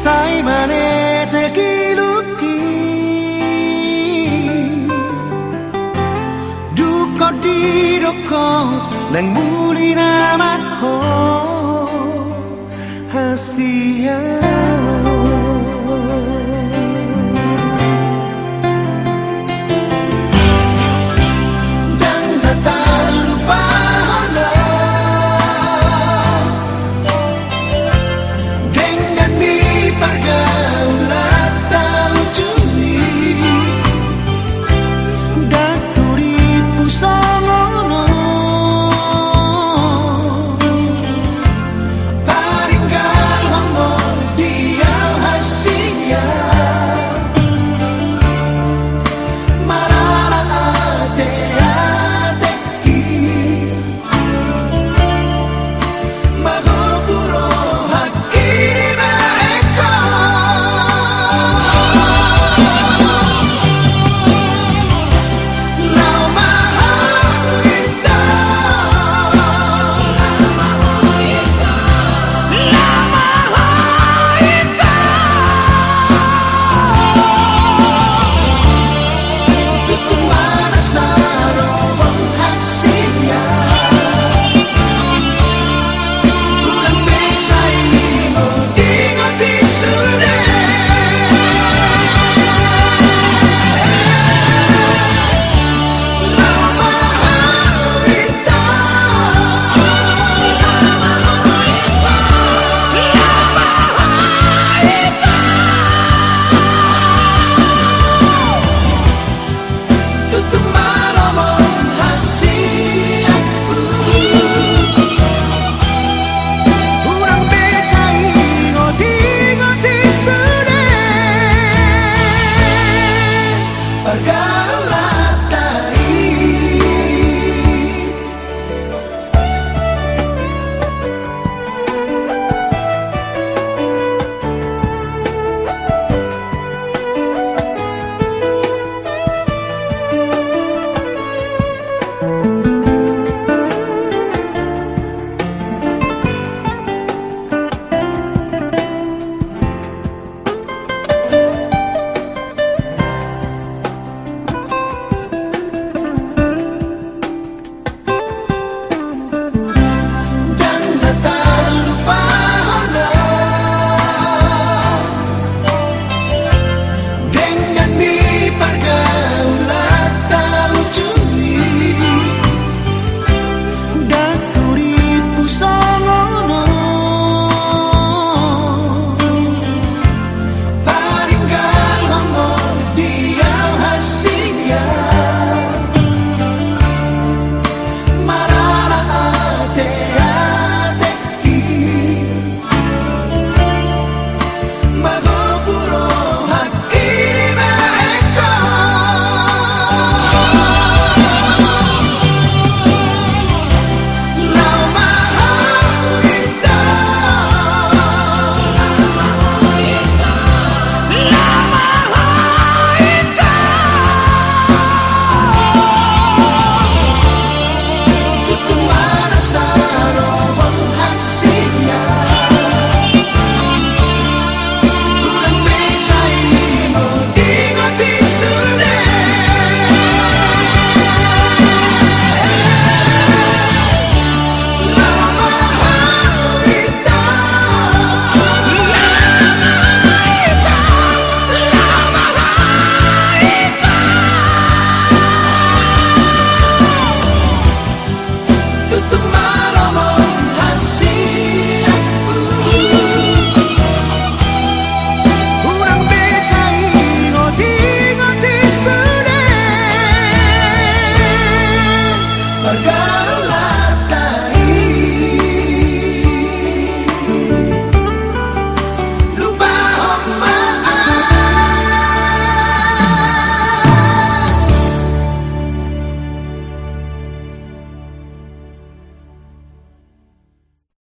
Saimane tekiluki Duko diroko Nang muli naman ho Hasiyan